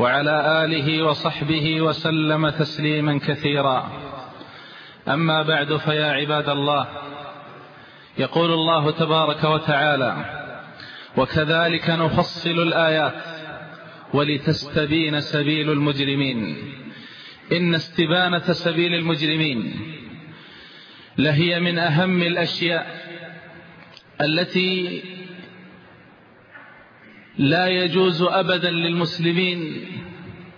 وعلى آله وصحبه وسلم تسليما كثيرا. أما بعد فيا عباد الله يقول الله تبارك وتعالى وكذلك نفصل الآيات ولتستبين سبيل المجرمين. إن استبانة سبيل المجرمين لهي من أهم الأشياء التي لا يجوز أبدا للمسلمين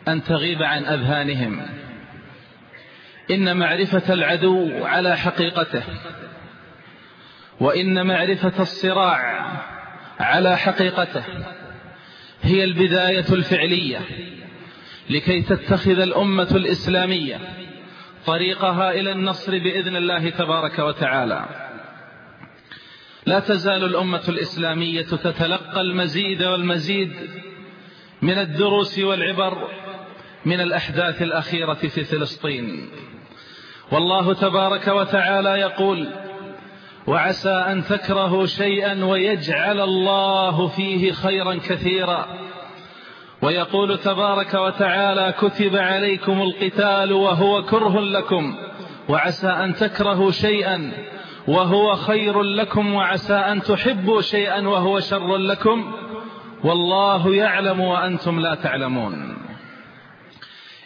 أن تغيب عن أذهانهم. إن معرفة العدو على حقيقته وإن معرفة الصراع على حقيقته هي البداية الفعلية لكي تتخذ الأمة الإسلامية طريقها إلى النصر بإذن الله تبارك وتعالى. لا تزال الأمة الإسلامية تتلقى المزيد والمزيد من الدروس والعبر من الأحداث الأخيرة في فلسطين. والله تبارك وتعالى يقول وعسى أن تكرهوا شيئا ويجعل الله فيه خيرا كثيرا ويقول تبارك وتعالى كتب عليكم القتال وهو كره لكم وعسى أن تكرهوا شيئا وهو خير لكم وعسى أن تحبوا شيئا وهو شر لكم والله يعلم وأنتم لا تعلمون.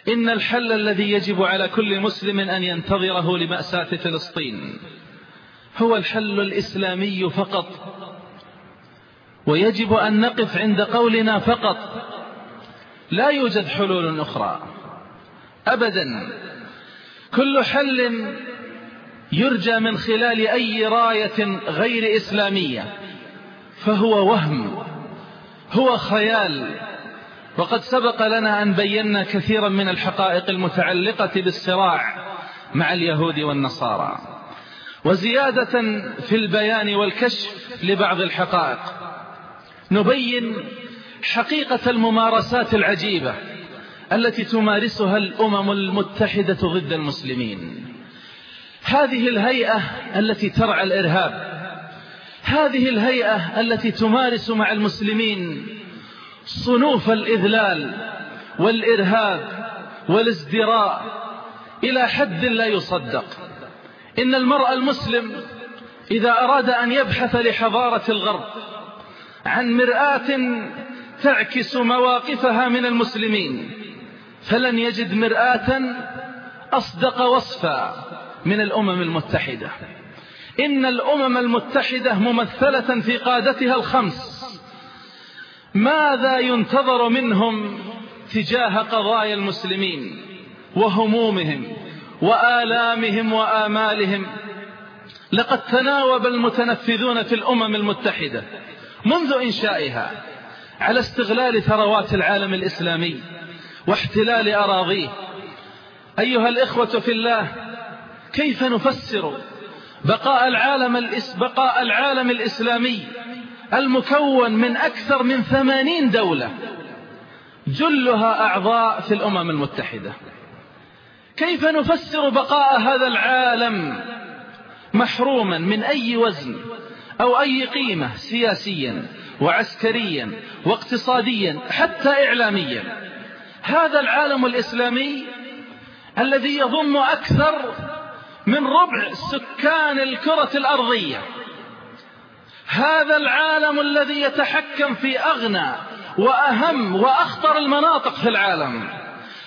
إن الحل الذي يجب على كل مسلم أن ينتظره لمأساة فلسطين هو الحل الإسلامي فقط ويجب أن نقف عند قولنا فقط لا يوجد حلول أخرى. أبدا كل حل يرجى من خلال أي راية غير إسلامية فهو وهم هو خيال. وقد سبق لنا أن بينا كثيرا من الحقائق المتعلقة بالصراع مع اليهود والنصارى. وزيادة في البيان والكشف لبعض الحقائق نبين حقيقة الممارسات العجيبة التي تمارسها الأمم المتحدة ضد المسلمين. هذه الهيئة التي ترعى الإرهاب. هذه الهيئة التي تمارس مع المسلمين صنوف الإذلال والإرهاب والازدراء إلى حد لا يصدق. إن المرء المسلم إذا أراد أن يبحث لحضارة الغرب عن مرآة تعكس مواقفها من المسلمين فلن يجد مرآة أصدق وصفا. من الأمم المتحدة. إن الأمم المتحدة ممثلة في قادتها الخمس. ماذا ينتظر منهم تجاه قضايا المسلمين وهمومهم وآلامهم وآمالهم؟ لقد تناوب المتنفذون في الأمم المتحدة منذ إنشائها على استغلال ثروات العالم الإسلامي واحتلال أراضيه. أيها الإخوة في الله كيف نفسر بقاء العالم بقاء العالم الإسلامي المكون من أكثر من ثمانين دولة جلها أعضاء في الأمم المتحدة. كيف نفسر بقاء هذا العالم محروما من أي وزن أو أي قيمة سياسيا وعسكريا واقتصاديا حتى إعلاميا؟ هذا العالم الإسلامي الذي يضم أكثر من ربع سكان الكرة الأرضية. هذا العالم الذي يتحكم في أغنى وأهم وأخطر المناطق في العالم.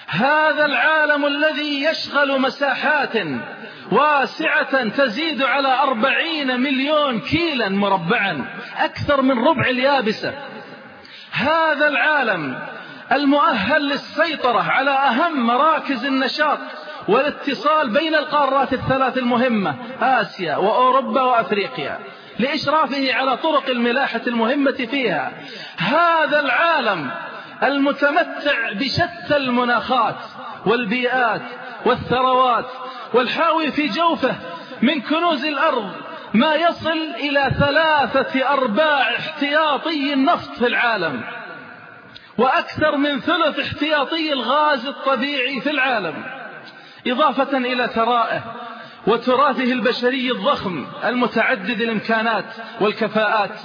هذا العالم الذي يشغل مساحات واسعة تزيد على أربعين مليون كيلا مربعا أكثر من ربع اليابسة. هذا العالم المؤهل للسيطرة على أهم مراكز النشاط والاتصال بين القارات الثلاث المهمة آسيا وأوروبا وأفريقيا لإشرافه على طرق الملاحة المهمة فيها. هذا العالم المتمتع بشتى المناخات والبيئات والثروات والحاوي في جوفه من كنوز الأرض ما يصل إلى ثلاثة أرباع احتياطي النفط في العالم وأكثر من ثلث احتياطي الغاز الطبيعي في العالم. إضافة إلى ثرائه وتراثه البشري الضخم المتعدد الإمكانات والكفاءات.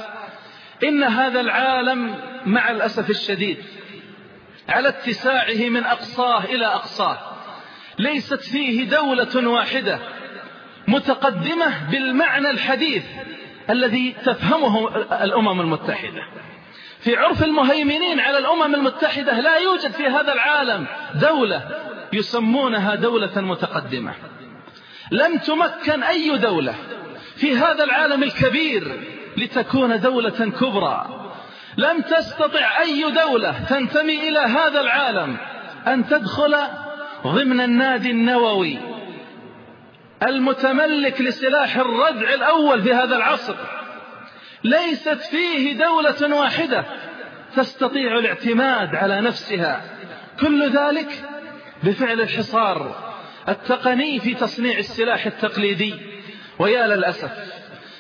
إن هذا العالم مع الأسف الشديد على اتساعه من أقصاه إلى أقصاه. ليست فيه دولة واحدة متقدمة بالمعنى الحديث الذي تفهمه الأمم المتحدة. في عرف المهيمنين على الأمم المتحدة لا يوجد في هذا العالم دولة يسمونها دولة متقدمة. لم تمكن أي دولة في هذا العالم الكبير لتكون دولة كبرى. لم تستطع أي دولة تنتمي إلى هذا العالم أن تدخل ضمن النادي النووي المتملك لسلاح الردع الأول في هذا العصر. ليست فيه دولة واحدة تستطيع الاعتماد على نفسها. كل ذلك بفعل الحصار التقني في تصنيع السلاح التقليدي. ويا للأسف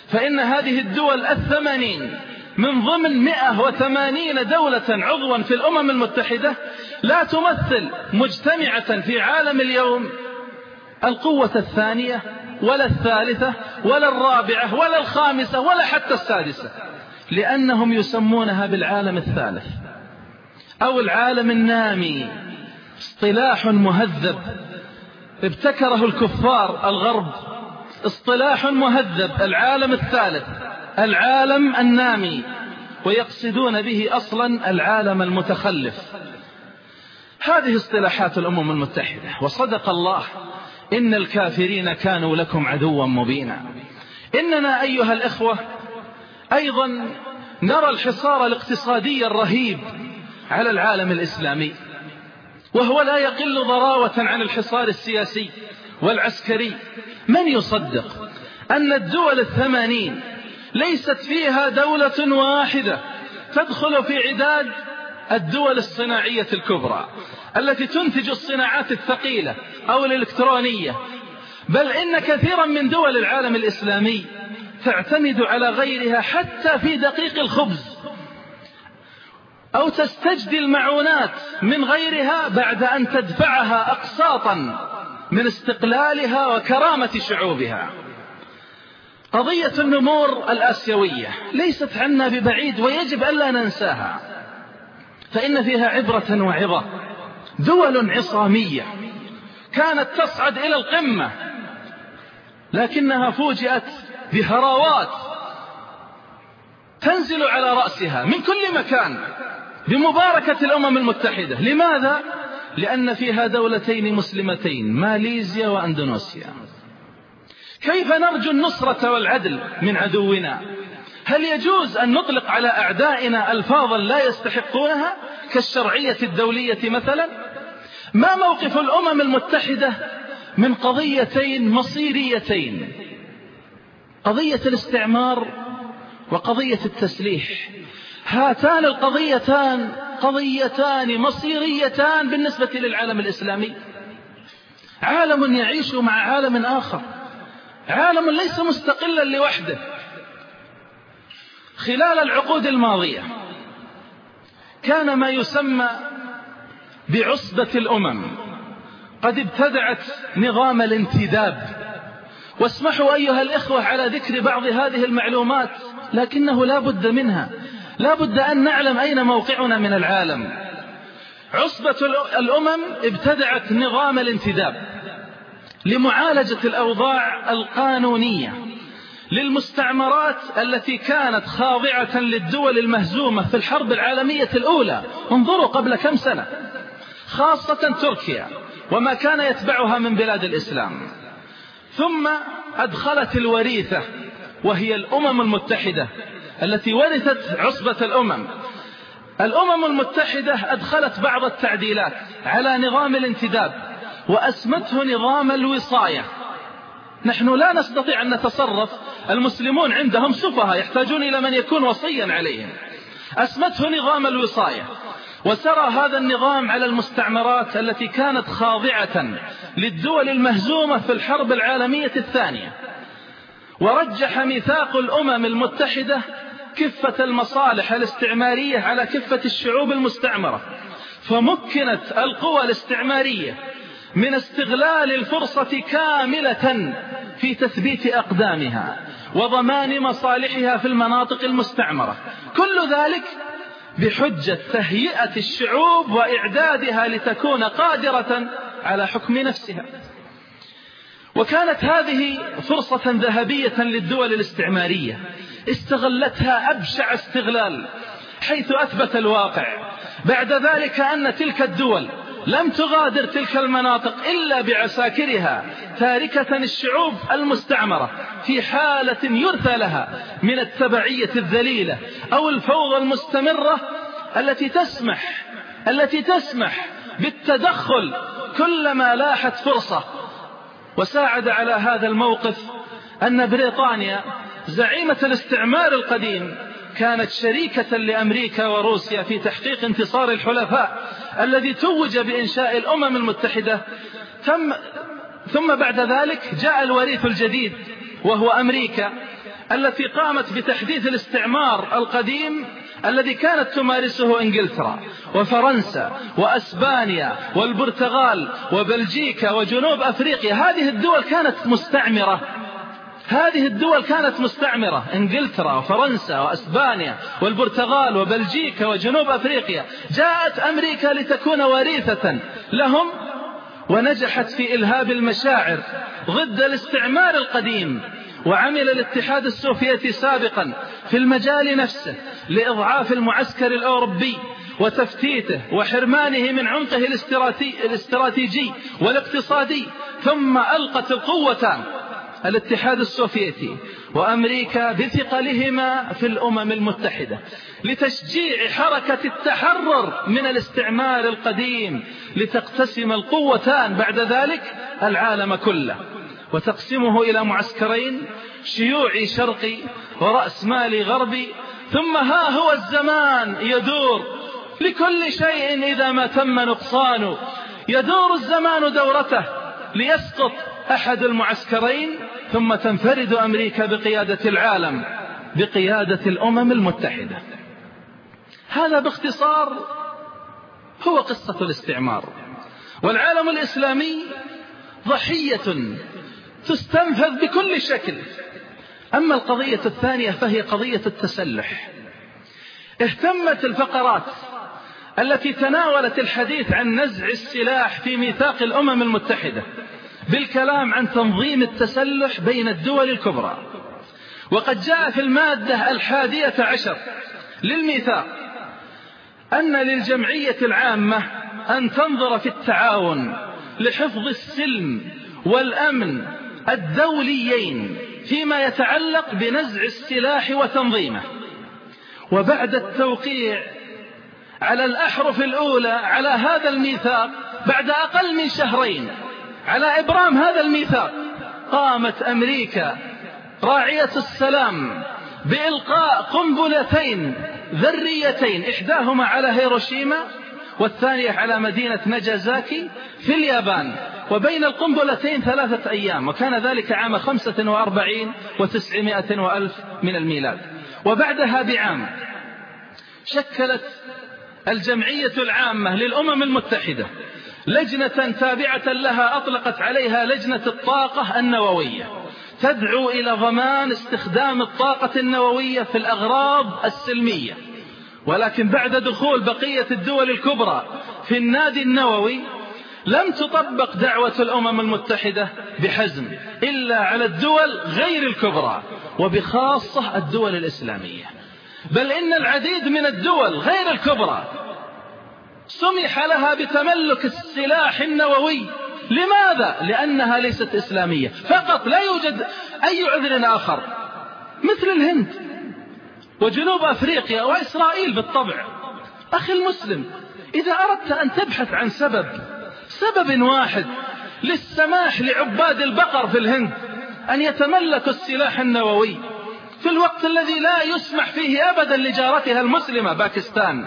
فإن هذه الدول الثمانين من ضمن 180 دولة عضوا في الأمم المتحدة لا تمثل مجتمعة في عالم اليوم القوة الثانية ولا الثالثة ولا الرابعة ولا الخامسة ولا حتى السادسة لأنهم يسمونها بالعالم الثالث أو العالم النامي. اصطلاح مهذب. ابتكره الكفار الغرب. اصطلاح مهذب العالم الثالث العالم النامي. ويقصدون به أصلا العالم المتخلف. هذه اصطلاحات الأمم المتحدة. وصدق الله إن الكافرين كانوا لكم عدوا مبينا. إننا أيها الإخوة أيضا نرى الحصار الاقتصادي الرهيب على العالم الإسلامي. وهو لا يقل ضراوة عن الحصار السياسي والعسكري. من يصدق أن الدول الثمانين ليست فيها دولة واحدة تدخل في عداد الدول الصناعية الكبرى التي تنتج الصناعات الثقيلة أو الإلكترونية؟ بل إن كثيرا من دول العالم الإسلامي تعتمد على غيرها حتى في دقيق الخبز. أو تستجدي المعونات من غيرها بعد أن تدفعها أقساطا من استقلالها وكرامة شعوبها. قضية النمور الآسيوية ليست عنا ببعيد ويجب ألا ننساها فإن فيها عبرة وعظة دول عصامية كانت تصعد إلى القمة لكنها فوجئت بهراوات تنزل على رأسها من كل مكان. بمباركة الأمم المتحدة. لماذا؟ لأن فيها دولتين مسلمتين ماليزيا وأندونيسيا. كيف نرجو النصرة والعدل من عدونا؟ هل يجوز أن نطلق على أعدائنا ألفاظا لا يستحقونها؟ كالشرعية الدولية مثلا؟ ما موقف الأمم المتحدة من قضيتين مصيريتين؟ قضية الاستعمار وقضية التسليح. هاتان القضيتان قضيتان مصيريتان بالنسبة للعالم الإسلامي. عالم يعيش مع عالم آخر. عالم ليس مستقلا لوحده. خلال العقود الماضية كان ما يسمى بعصبة الأمم. قد ابتدعت نظام الانتداب. واسمحوا أيها الإخوة على ذكر بعض هذه المعلومات لكنه لا بد منها. لا بد أن نعلم أين موقعنا من العالم. عصبة الأمم ابتدعت نظام الانتداب لمعالجة الأوضاع القانونية للمستعمرات التي كانت خاضعة للدول المهزومة في الحرب العالمية الأولى. انظروا قبل كم سنة. خاصة تركيا وما كان يتبعها من بلاد الإسلام. ثم أدخلت الوريثة وهي الأمم المتحدة التي ورثت عصبة الأمم. الأمم المتحدة أدخلت بعض التعديلات على نظام الانتداب وأسمته نظام الوصاية. نحن لا نستطيع أن نتصرف. المسلمون عندهم سفهاء يحتاجون إلى من يكون وصيا عليهم. أسمته نظام الوصاية. وسرى هذا النظام على المستعمرات التي كانت خاضعة للدول المهزومة في الحرب العالمية الثانية. ورجح ميثاق الأمم المتحدة كفة المصالح الاستعمارية على كفة الشعوب المستعمرة فمكنت القوى الاستعمارية من استغلال الفرصة كاملة في تثبيت أقدامها وضمان مصالحها في المناطق المستعمرة. كل ذلك بحجة تهيئة الشعوب وإعدادها لتكون قادرة على حكم نفسها. وكانت هذه فرصة ذهبية للدول الاستعمارية استغلتها أبشع استغلال حيث أثبت الواقع. بعد ذلك أن تلك الدول لم تغادر تلك المناطق إلا بعساكرها تاركة الشعوب المستعمرة في حالة يرثى لها من التبعية الذليلة أو الفوضى المستمرة التي تسمح التي تسمح بالتدخل كلما لاحت فرصة. وساعد على هذا الموقف أن بريطانيا زعيمة الاستعمار القديم. كانت شريكة لأمريكا وروسيا في تحقيق انتصار الحلفاء الذي توج بإنشاء الأمم المتحدة. تم ثم بعد ذلك جاء الوريث الجديد وهو أمريكا التي قامت بتحديث الاستعمار القديم الذي كانت تمارسه إنجلترا وفرنسا وأسبانيا والبرتغال وبلجيكا وجنوب أفريقيا. هذه الدول كانت مستعمرة. هذه الدول كانت مستعمرة إنجلترا وفرنسا وأسبانيا والبرتغال وبلجيكا وجنوب أفريقيا. جاءت أمريكا لتكون وريثة لهم ونجحت في إلهاب المشاعر ضد الاستعمار القديم وعمل الاتحاد السوفيتي سابقا في المجال نفسه لإضعاف المعسكر الأوروبي وتفتيته وحرمانه من عمقه الاستراتيجي والاقتصادي. ثم ألقت القوتان الاتحاد السوفيتي وأمريكا بثقلهما في الأمم المتحدة لتشجيع حركة التحرر من الاستعمار القديم لتقتسم القوتان بعد ذلك العالم كله وتقسمه إلى معسكرين شيوعي شرقي ورأس مالي غربي ثم ها هو الزمان يدور لكل شيء إذا ما تم نقصانه يدور الزمان دورته ليسقط أحد المعسكرين ثم تنفرد أمريكا بقيادة العالم بقيادة الأمم المتحدة. هذا باختصار هو قصة الاستعمار. والعالم الإسلامي ضحية تستنفذ بكل شكل. أما القضية الثانية فهي قضية التسلح. اهتمت الفقرات التي تناولت الحديث عن نزع السلاح في ميثاق الأمم المتحدة. بالكلام عن تنظيم التسلح بين الدول الكبرى. وقد جاء في المادة الحادية عشر للميثاق أن للجمعية العامة أن تنظر في التعاون لحفظ السلم والأمن الدوليين فيما يتعلق بنزع السلاح وتنظيمه. وبعد التوقيع على الأحرف الأولى على هذا الميثاق بعد أقل من شهرين على إبرام هذا الميثاق. قامت أمريكا راعية السلام بإلقاء قنبلتين ذريتين إحداهما على هيروشيما والثانية على مدينة نجازاكي في اليابان. وبين القنبلتين ثلاثة أيام وكان ذلك عام خمسة وأربعين وتسعمائة وألف من الميلاد. وبعدها بعام شكلت الجمعية العامة للأمم المتحدة لجنة تابعة لها أطلقت عليها لجنة الطاقة النووية. تدعو إلى ضمان استخدام الطاقة النووية في الأغراض السلمية. ولكن بعد دخول بقية الدول الكبرى في النادي النووي لم تطبق دعوة الأمم المتحدة بحزم إلا على الدول غير الكبرى وبخاصة الدول الإسلامية. بل إن العديد من الدول غير الكبرى سمح لها بتملك السلاح النووي. لماذا؟ لأنها ليست إسلامية. فقط لا يوجد أي عذر آخر. مثل الهند وجنوب أفريقيا وإسرائيل بالطبع. أخي المسلم إذا أردت أن تبحث عن سبب سبب واحد للسماح لعباد البقر في الهند أن يتملكوا السلاح النووي. في الوقت الذي لا يسمح فيه أبدا لجارتها المسلمة باكستان.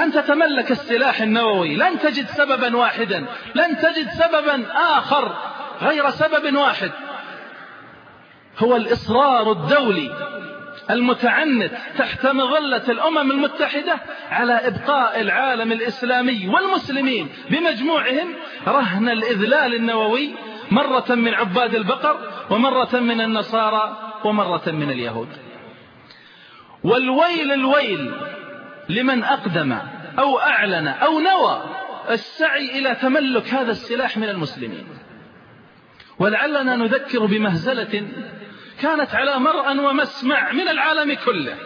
أن تتملك السلاح النووي. لن تجد سببا واحدا. لن تجد سببا آخر غير سبب واحد. هو الإصرار الدولي المتعنت تحت مظلة الأمم المتحدة على إبقاء العالم الإسلامي والمسلمين بمجموعهم. رهن الإذلال النووي مرة من عباد البقر ومرة من النصارى ومرة من اليهود. والويل الويل لمن أقدم أو أعلن أو نوى السعي إلى تملك هذا السلاح من المسلمين. ولعلنا نذكر بمهزلة كانت على مرأى ومسمع من العالم كله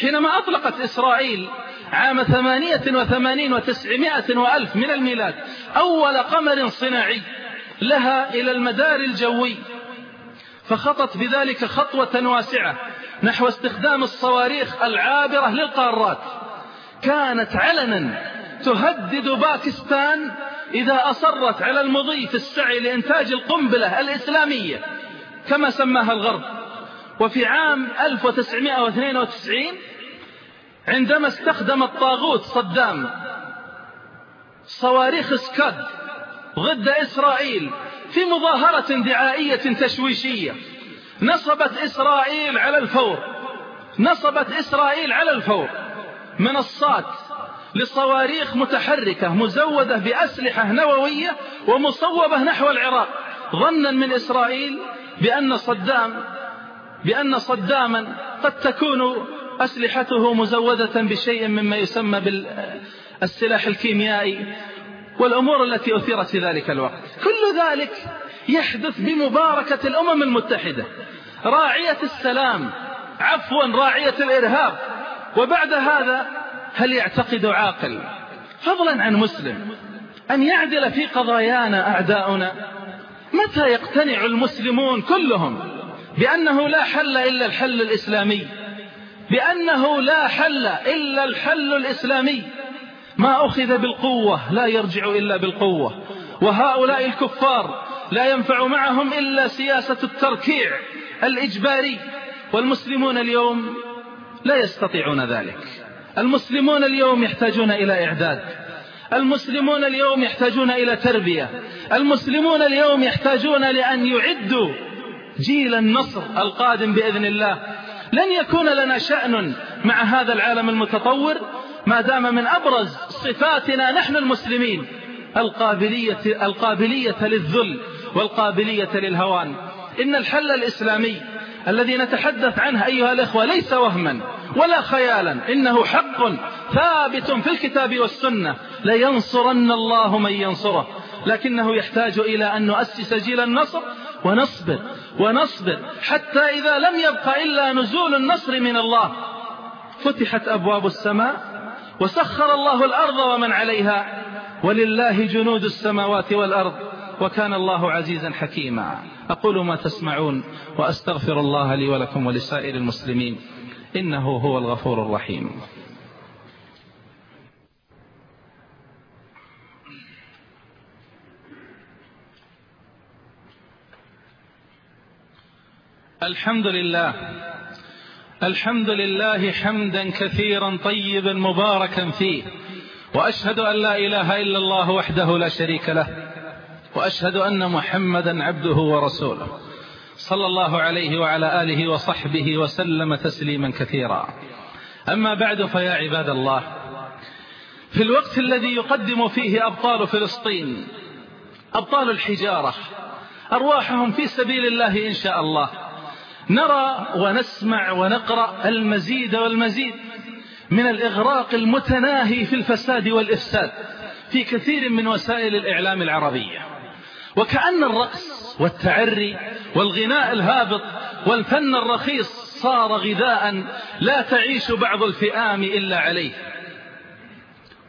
حينما أطلقت إسرائيل عام ثمانية وثمانين وتسعمائة وألف من الميلاد أول قمر صناعي لها إلى المدار الجوي فخطت بذلك خطوة واسعة نحو استخدام الصواريخ العابرة للقارات. كانت علنا تهدد باكستان إذا أصرت على المضي في السعي لإنتاج القنبلة الإسلامية كما سماها الغرب. وفي عام 1992 عندما استخدم الطاغوت صدام صواريخ سكاد ضد إسرائيل في مظاهرة دعائية تشويشية نصبت إسرائيل على الفور. نصبت إسرائيل على الفور. منصات لصواريخ متحركة مزودة بأسلحة نووية ومصوبة نحو العراق. ظنا من إسرائيل بأن صدام بأن صداما قد تكون أسلحته مزودة بشيء مما يسمى بالسلاح الكيميائي والأمور التي أثيرت في ذلك الوقت. كل ذلك يحدث بمباركة الأمم المتحدة. راعية السلام عفوا راعية الإرهاب. وبعد هذا هل يعتقد عاقل. فضلا عن مسلم أن يعدل في قضايانا أعداؤنا. متى يقتنع المسلمون كلهم بأنه لا حل إلا الحل الإسلامي؟ بأنه لا حل إلا الحل الإسلامي. ما أخذ بالقوة لا يرجع إلا بالقوة. وهؤلاء الكفار لا ينفع معهم إلا سياسة التركيع الإجباري. والمسلمون اليوم لا يستطيعون ذلك. المسلمون اليوم يحتاجون إلى إعداد. المسلمون اليوم يحتاجون إلى تربية. المسلمون اليوم يحتاجون لأن يعدوا جيل النصر القادم بإذن الله. لن يكون لنا شأن مع هذا العالم المتطور ما دام من أبرز صفاتنا نحن المسلمين القابلية, القابلية للذل والقابلية للهوان. إن الحل الإسلامي الذي نتحدث عنه أيها الإخوة ليس وهما ولا خيالا إنه حق ثابت في الكتاب والسنة. لينصرن الله من ينصره. لكنه يحتاج إلى أن نؤسس جيل النصر ونصبر ونصبر حتى إذا لم يبق إلا نزول النصر من الله. فتحت أبواب السماء وسخر الله الأرض ومن عليها. ولله جنود السماوات والأرض. وكان الله عزيزا حكيما. أقول ما تسمعون وأستغفر الله لي ولكم ولسائر المسلمين. إنه هو الغفور الرحيم. الحمد لله. الحمد لله حمدا كثيرا طيبا مباركا فيه. وأشهد أن لا إله إلا الله وحده لا شريك له. وأشهد أن محمدا عبده ورسوله. صلى الله عليه وعلى آله وصحبه وسلم تسليما كثيرا. أما بعد فيا عباد الله في الوقت الذي يقدم فيه أبطال فلسطين أبطال الحجارة أرواحهم في سبيل الله إن شاء الله نرى ونسمع ونقرأ المزيد والمزيد من الإغراق المتناهي في الفساد والإفساد في كثير من وسائل الإعلام العربية. وكأن الرقص والتعري والغناء الهابط والفن الرخيص صار غذاء لا تعيش بعض الفئام إلا عليه.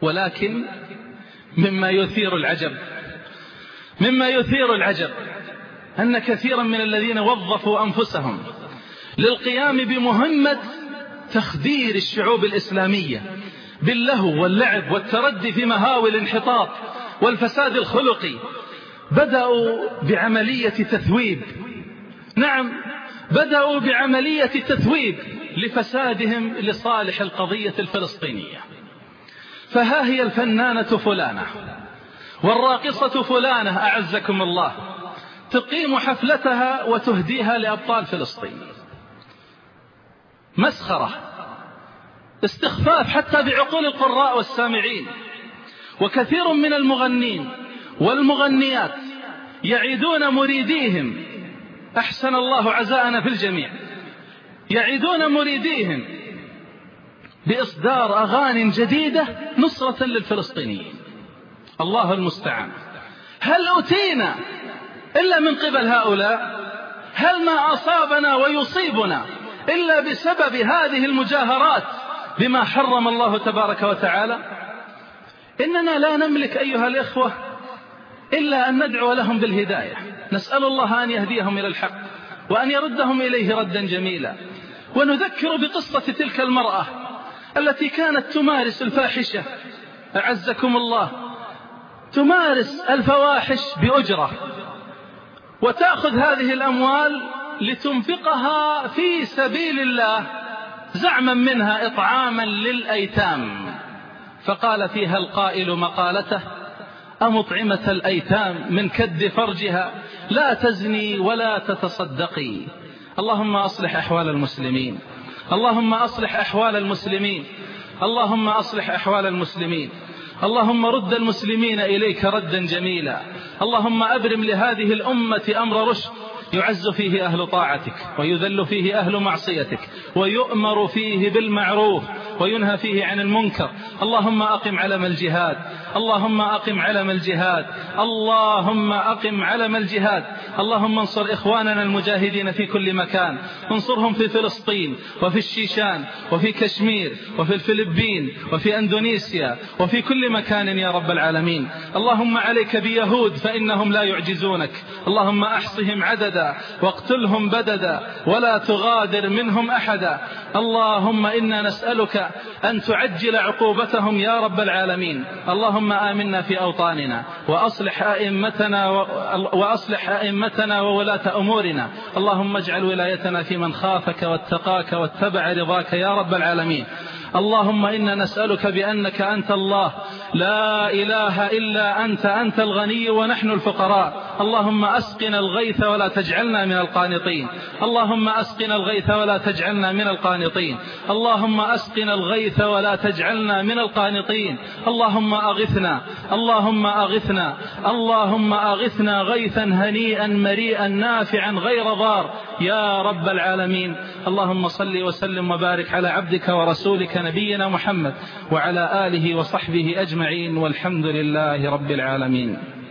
ولكن مما يثير العجب مما يثير العجب أن كثيرا من الذين وظفوا أنفسهم للقيام بمهمة تخدير الشعوب الإسلامية باللهو واللعب والتردي في مهاوي الانحطاط والفساد الخلقي بدأوا بعملية تثويب. نعم بدأوا بعملية تثويب لفسادهم لصالح القضية الفلسطينية. فها هي الفنانة فلانة. والراقصة فلانة أعزكم الله تقيم حفلتها وتهديها لأبطال فلسطين. مسخرة استخفاف حتى بعقول القراء والسامعين وكثير من المغنين والمغنيات يعيدون مريديهم. أحسن الله عزاءنا في الجميع. يعيدون مريديهم بإصدار أغاني جديدة نصرة للفلسطينيين. الله المستعان. هل أتينا إلا من قبل هؤلاء؟ هل ما أصابنا ويصيبنا إلا بسبب هذه المجاهرات بما حرم الله تبارك وتعالى؟ إننا لا نملك أيها الإخوة إلا أن ندعو لهم بالهداية. نسأل الله أن يهديهم إلى الحق وأن يردهم إليه ردا جميلا. ونذكر بقصة تلك المرأة التي كانت تمارس الفاحشة. أعزكم الله. تمارس الفواحش بأجرة. وتأخذ هذه الأموال لتنفقها في سبيل الله زعما منها إطعاما للأيتام. فقال فيها القائل مقالته أمطعمة الأيتام من كد فرجها لا تزني ولا تتصدقي. اللهم أصلح أحوال المسلمين. اللهم أصلح أحوال المسلمين. اللهم أصلح أحوال المسلمين. اللهم رد المسلمين إليك ردا جميلا. اللهم أبرم لهذه الأمة أمر رشد. يعز فيه أهل طاعتك ويذل فيه أهل معصيتك ويؤمر فيه بالمعروف وينهى فيه عن المنكر. اللهم أقم علم الجهاد. اللهم أقم علم الجهاد. اللهم أقم علم الجهاد. اللهم انصر إخواننا المجاهدين في كل مكان. انصرهم في فلسطين وفي الشيشان وفي كشمير وفي الفلبين وفي أندونيسيا وفي كل مكان يا رب العالمين. اللهم عليك بيهود فإنهم لا يعجزونك. اللهم أحصهم عددا واقتلهم بددا ولا تغادر منهم أحدا. اللهم إنا نسألك أن تعجل عقوبتهم يا رب العالمين. اللهم آمنا في أوطاننا وأصلح أئمتنا وأصلح أئمتنا وولاة أمورنا. اللهم اجعل ولايتنا في من خافك واتقاك واتبع رضاك يا رب العالمين. اللهم إنا نسألك بأنك أنت الله. لا إله إلا أنت أنت الغني ونحن الفقراء. اللهم أسقنا الغيث ولا تجعلنا من القانطين. اللهم أسقنا الغيث ولا تجعلنا من القانطين. اللهم أسقنا الغيث ولا تجعلنا من القانطين. اللهم أغثنا اللهم أغثنا اللهم أغثنا غيثا هنيئا مريئا نافعا غير ضار. يا رب العالمين اللهم صل وسلم وبارك على عبدك ورسولك نبينا محمد وعلى آله وصحبه أجمعين. والحمد لله رب العالمين.